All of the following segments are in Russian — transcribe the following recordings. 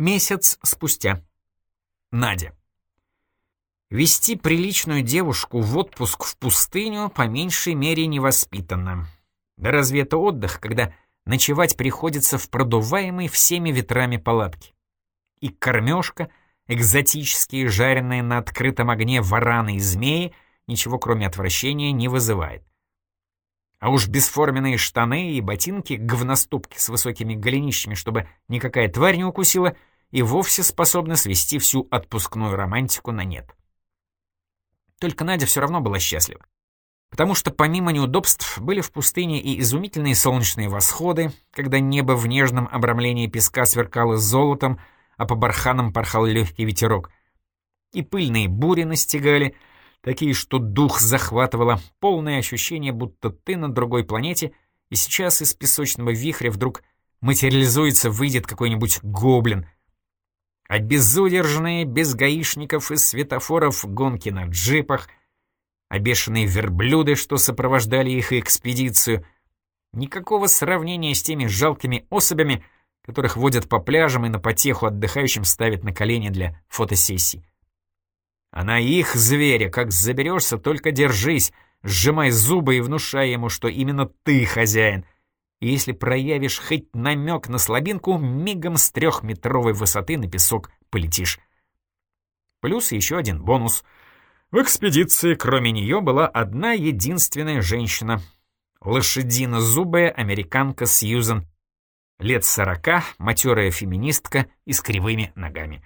Месяц спустя. Надя. Вести приличную девушку в отпуск в пустыню по меньшей мере невоспитанно. Да разве это отдых, когда ночевать приходится в продуваемой всеми ветрами палатке? И кормежка, экзотические жареные на открытом огне вараны и змеи ничего кроме отвращения не вызывает. А уж бесформенные штаны и ботинки, говноступки с высокими голенищами, чтобы никакая тварь не укусила — и вовсе способна свести всю отпускную романтику на нет. Только Надя все равно была счастлива. Потому что помимо неудобств были в пустыне и изумительные солнечные восходы, когда небо в нежном обрамлении песка сверкало золотом, а по барханам порхал легкий ветерок. И пыльные бури настигали, такие, что дух захватывало, полное ощущение, будто ты на другой планете, и сейчас из песочного вихря вдруг материализуется, выйдет какой-нибудь гоблин — а безудержные, без гаишников и светофоров гонки на джипах, а бешеные верблюды, что сопровождали их экспедицию, никакого сравнения с теми жалкими особями, которых водят по пляжам и на потеху отдыхающим ставят на колени для фотосессий. А на их зверя, как заберешься, только держись, сжимай зубы и внушай ему, что именно ты хозяин — и если проявишь хоть намек на слабинку, мигом с трехметровой высоты на песок полетишь. Плюс еще один бонус. В экспедиции кроме нее была одна единственная женщина. Лошадино-зубая американка Сьюзен. Лет сорока, матерая феминистка и с кривыми ногами.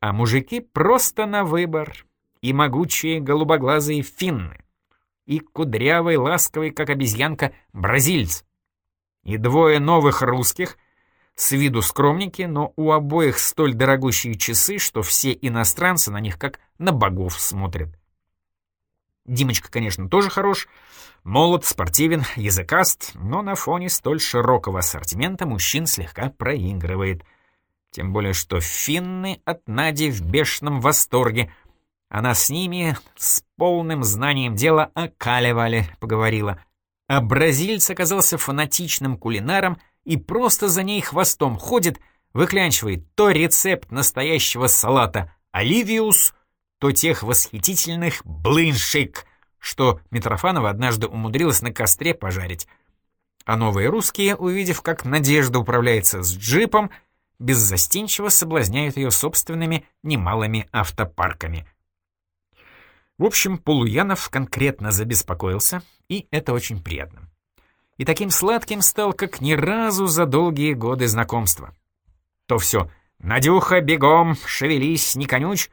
А мужики просто на выбор. И могучие голубоглазые финны. И кудрявый, ласковый, как обезьянка, бразильц и двое новых русских, с виду скромники, но у обоих столь дорогущие часы, что все иностранцы на них как на богов смотрят. Димочка, конечно, тоже хорош, молод, спортивен, языкаст, но на фоне столь широкого ассортимента мужчин слегка проигрывает. Тем более, что финны от Нади в бешеном восторге. Она с ними с полным знанием дела о Калевале поговорила. А бразильц оказался фанатичным кулинаром и просто за ней хвостом ходит, выклянчивает то рецепт настоящего салата оливиус, то тех восхитительных блиншик, что Митрофанова однажды умудрилась на костре пожарить. А новые русские, увидев, как Надежда управляется с джипом, беззастенчиво соблазняют ее собственными немалыми автопарками — в общем, Полуянов конкретно забеспокоился, и это очень приятно. И таким сладким стал, как ни разу за долгие годы знакомства. То все «Надюха, бегом, шевелись, не конюч!»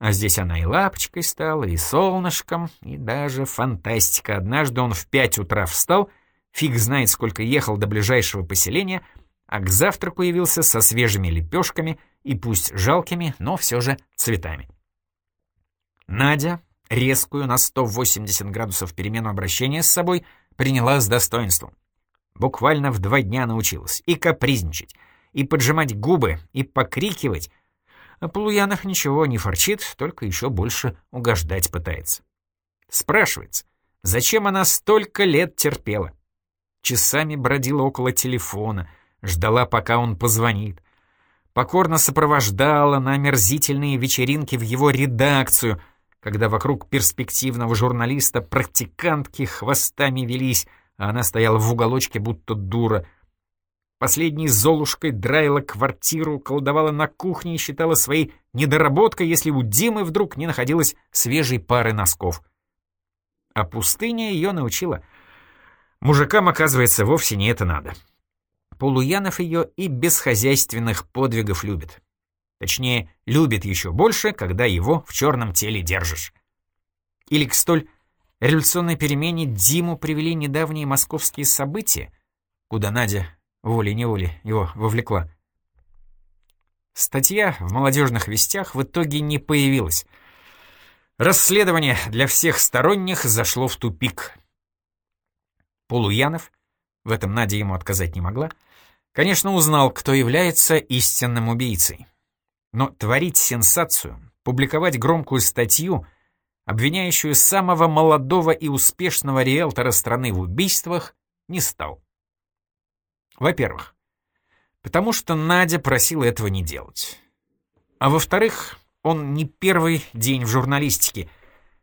А здесь она и лапочкой стала, и солнышком, и даже фантастика. Однажды он в пять утра встал, фиг знает, сколько ехал до ближайшего поселения, а к завтраку явился со свежими лепешками и пусть жалкими, но все же цветами. Надя, резкую на 180 градусов перемену обращения с собой, приняла с достоинством. Буквально в два дня научилась и капризничать, и поджимать губы, и покрикивать. А Полуянов ничего не форчит, только еще больше угождать пытается. Спрашивается, зачем она столько лет терпела? Часами бродила около телефона, ждала, пока он позвонит. Покорно сопровождала на омерзительные вечеринки в его редакцию — когда вокруг перспективного журналиста практикантки хвостами велись, а она стояла в уголочке, будто дура. Последней Золушкой драила квартиру, колдовала на кухне и считала своей недоработкой, если у Димы вдруг не находилось свежей пары носков. А пустыня ее научила. Мужикам, оказывается, вовсе не это надо. Полуянов ее и без хозяйственных подвигов любит. Точнее, любит еще больше, когда его в черном теле держишь. Или к столь революционной перемене Диму привели недавние московские события, куда Надя волей-неволей его вовлекла. Статья в «Молодежных вестях» в итоге не появилась. Расследование для всех сторонних зашло в тупик. Полуянов, в этом Надя ему отказать не могла, конечно, узнал, кто является истинным убийцей. Но творить сенсацию, публиковать громкую статью, обвиняющую самого молодого и успешного риэлтора страны в убийствах, не стал. Во-первых, Потому что Надя просила этого не делать. А во-вторых, он не первый день в журналистике.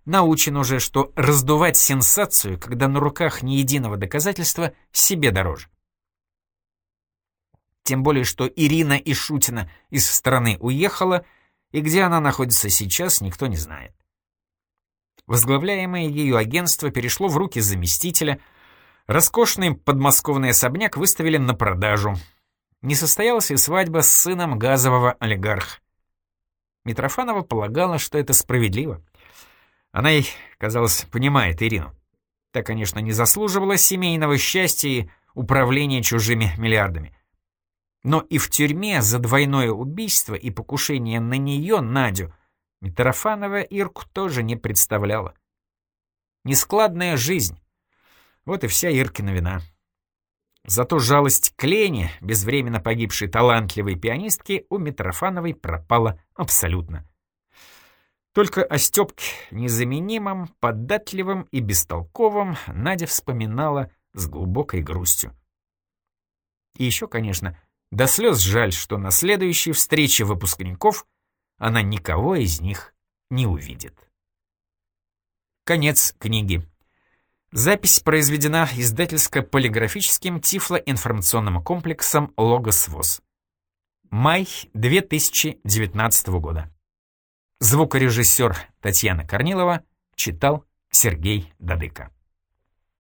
Научен уже, что раздувать сенсацию, когда на руках ни единого доказательства, себе дороже. Тем более, что Ирина Ишутина из страны уехала, и где она находится сейчас, никто не знает. Возглавляемое ею агентство перешло в руки заместителя. Роскошный подмосковный особняк выставили на продажу. Не состоялась и свадьба с сыном газового олигарха. Митрофанова полагала, что это справедливо. Она и, казалось, понимает Ирину. Та, конечно, не заслуживала семейного счастья и управления чужими миллиардами. Но и в тюрьме за двойное убийство и покушение на нее, Надю, Митрофанова Ирку тоже не представляла. Нескладная жизнь. Вот и вся Иркина вина. Зато жалость к Лене, безвременно погибшей талантливой пианистки, у Митрофановой пропала абсолютно. Только о Стёпке, незаменимом, податливом и бестолковом, Надя вспоминала с глубокой грустью. И еще, конечно, до слез жаль, что на следующей встрече выпускников она никого из них не увидит. Конец книги. Запись произведена издательско-полиграфическим тифлоинформационным комплексом «Логос ВОЗ». Май 2019 года. Звукорежиссер Татьяна Корнилова читал Сергей Дадыко.